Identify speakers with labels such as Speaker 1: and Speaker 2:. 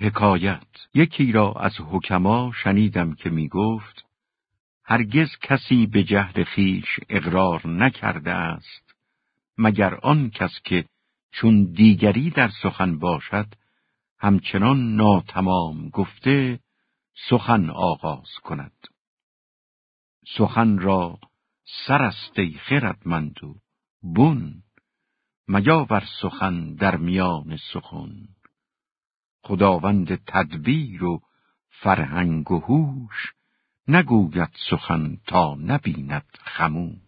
Speaker 1: حکایت. یکی را از حکما شنیدم که می گفت هرگز کسی به جهل خیش اقرار نکرده است مگر آن کس که چون دیگری در سخن باشد همچنان ناتمام گفته سخن آغاز کند. سخن را سرستی خردمند و بون بر سخن در میان سخن. خداوند تدبیر و فرهنگ و هوش نگوید سخن تا نبیند خموش.